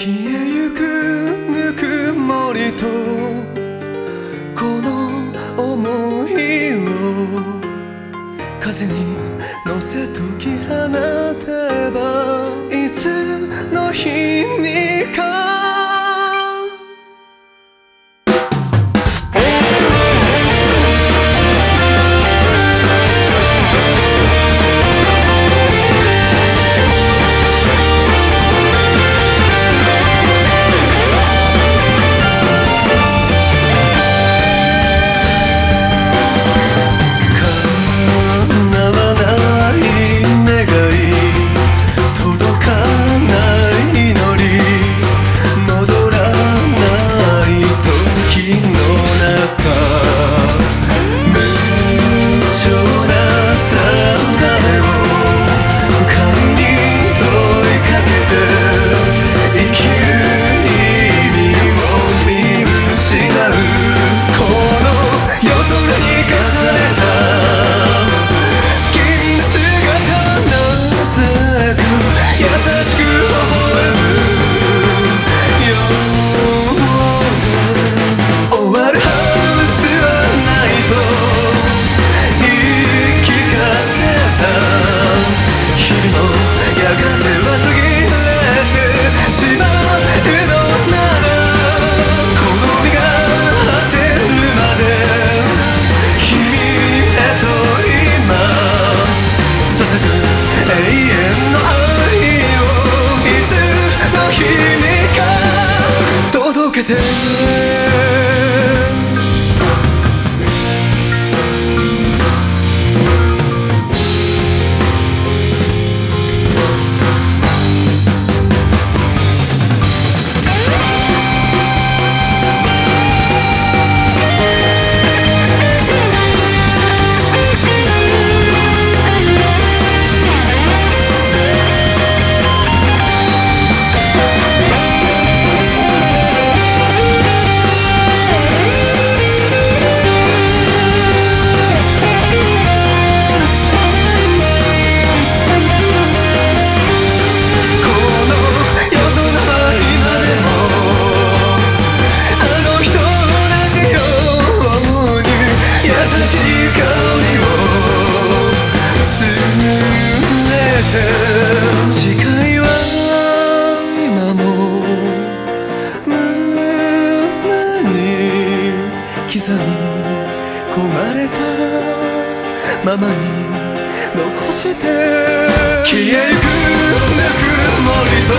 消えゆくぬくもりとこの想いを風に乗せ解き放てば遠の愛をいつの日にか届けてて誓いは今も胸に刻み込まれたままに残して消えゆくぬくもりと